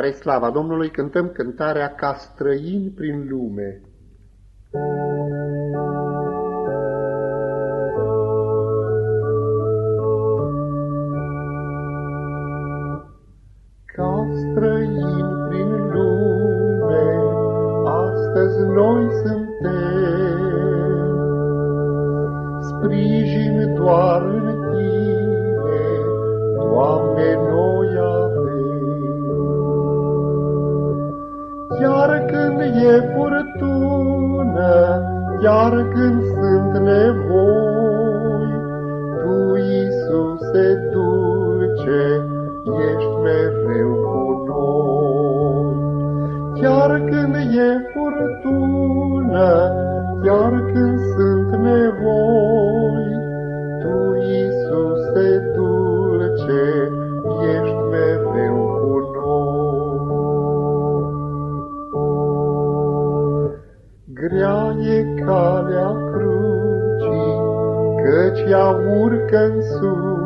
Spre slava Domnului cântăm cântarea Ca străini prin lume. Ca străini prin lume, astăzi noi suntem, sprijin doar când e furtună, chiar când sunt nevoi, Tu, Iisuse dulce, ești mereu cu noi. Chiar când e furtună, chiar când sunt nevoi, calea crucii, căci ea urcă sus,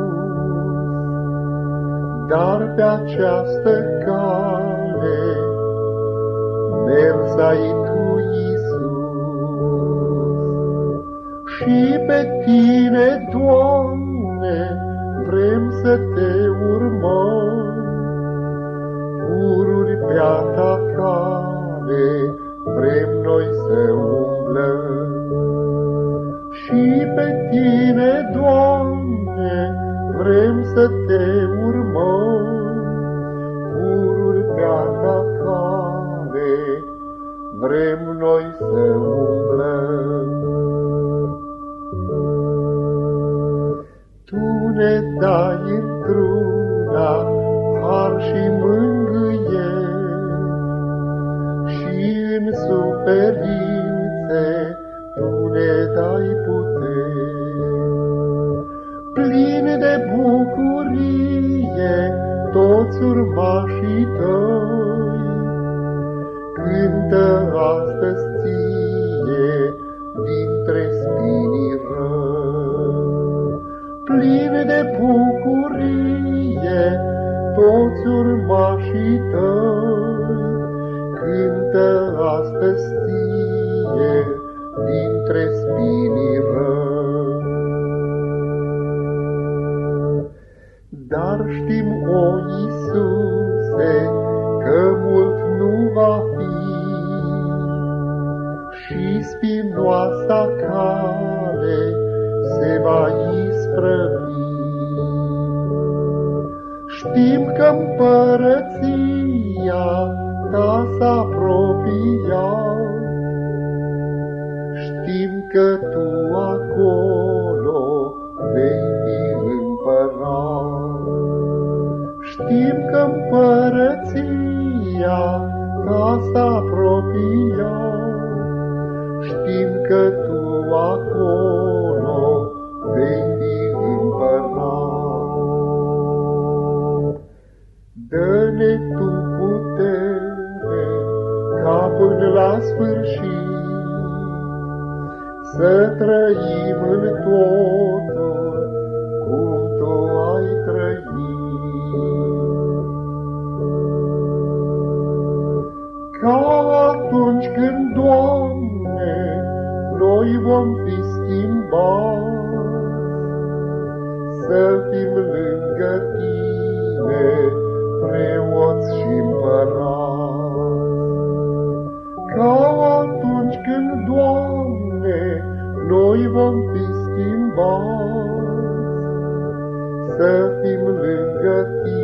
Dar pe această cale mers ai Tu, Iisus. Și pe Tine, Doamne, vrem să Te urmăm, Pururi pe-a Ta cale, vrem noi să umblăm. Și pe Tine, Doamne, vrem să Te urmăm, pururi pe-a Ta cale, vrem noi să umblăm. Tu ne dai într-una har și mângâieri, în suferințe Tu ne dai putere. Plin de bucurie toți urmașii Tăi, Cântă astăzi ție dintre spinii răi. Plin de bucurie toți urmașii Tăi, cântă astăzi ție dintre spinii răi. Dar știm, o Iisuse, că mult nu va fi și spinoasa cale se va isprăvi. Știm că împărăția ta s-a apropiat. Știm că tu acolo vei fi împărat. Știm că împărăția ta s-a apropiat. Știm că tu acolo vei fi împărat. Dă-ne tu la sfârșit, să trăim în totul cum Tu ai trăit. Ca atunci când, Doamne, noi vom fi schimbați, să fim lângă Tine, noi vom fi schimbați, Să fim lângă Tine, pre